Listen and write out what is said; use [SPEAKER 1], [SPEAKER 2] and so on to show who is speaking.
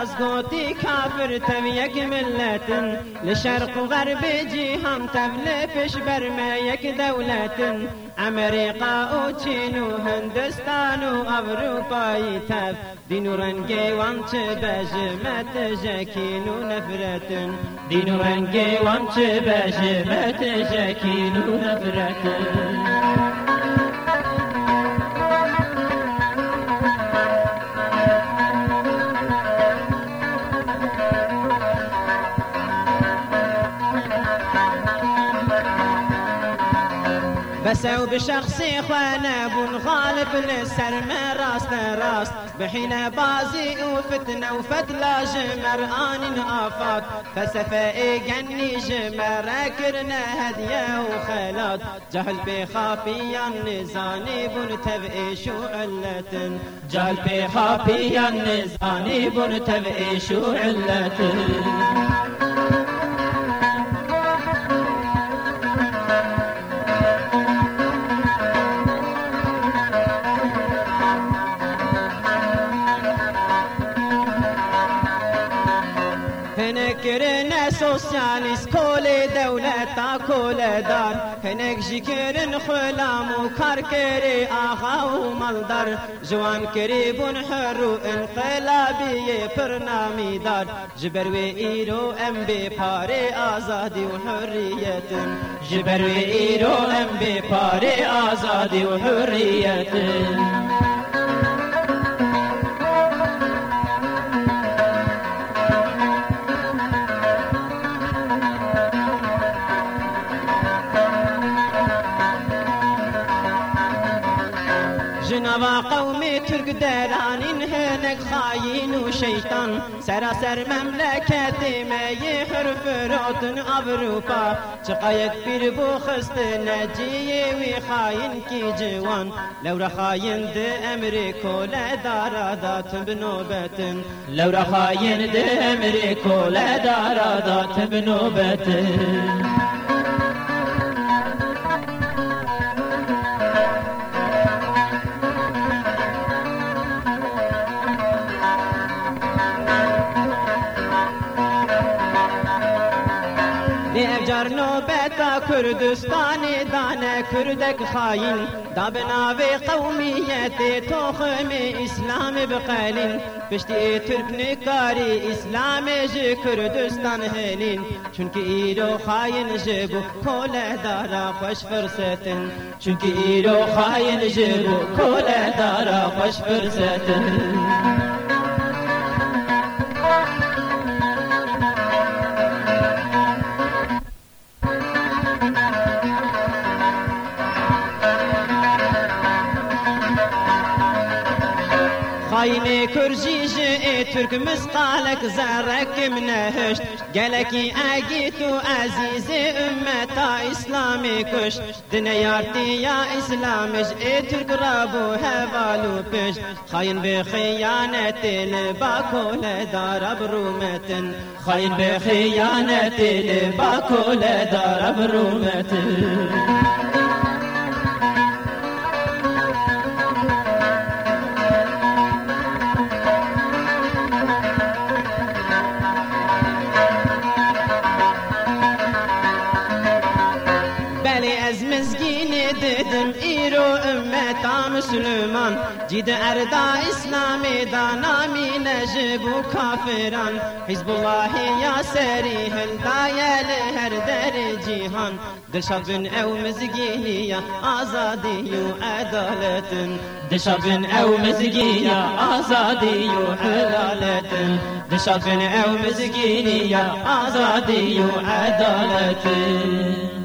[SPEAKER 1] يا رسول الله تراس قوتي كافر تبيك ملة لشرق وغرب جيهان تبلفش برميك دولة امریکا و چین و هندستان و اروپای تب دین و رنگی وان چه بجمت جکین و نفرتن دین و رنگی وان چه بجمت جکین و نفرتن بسو بشخصي خوانا بون غالب للسر ما راس راس بحين بازي وفتنة وفتلا جمر آن آفات. فسفا جني جمر كرنا هدية وخلات جهل بخافيا نزاني بون تبئيش وعلة جهل بخافيا نزاني بون تبئيش وعلة هنكرنا سوسياليست كل دولة كل دار. هنك جكرن خلام وكركري آخا ومالدار جوان كريبون حرو انقلابي برنامي دار. جبروي إيرو أم باري آزادي وحرية جبروي إيرو أم باري آزادي وحرية جنوا قومي ترك درانين هنك خاين وشيطان سراسر مملكتي ما يحرف روتن أوروبا شقايك بير بو خست نجي وخاين كي جوان. لو رخاين دي أمريكو لا دارادات بنوبة لو رخاين دي أمريكو لا دارادات بنوبة نوبتا کردستانی دانه کردک خاین دا بناوی قومیت توخم اسلام بقالین پشتی ترک نکاری اسلام جی کردستان هلین چونکه ایرو خاین جبو کول دارا خوش فرستن چونکه ایرو خاین جبو کول دارا خوش فرستن خايني كرجيج ترك مسقالك زرك منهشت قالك اجيت عزيز امتا اسلامي كش دنيارتي يا اسلامش ترك رابو هفالو بش خاين بخيانة الباكو لدار برومتن خاين بخيانة الباكو لدار برومتن dedim ümmeta Müslüman Cid erda İslami da nami bu kafiran Hizbullahi ya serihil dayel her der cihan Dışabın ev mizgiya azadi yu adaletin Dışabın ev mizgiya azadi yu adaletin Dışabın ev mizgiya azadi yu adaletin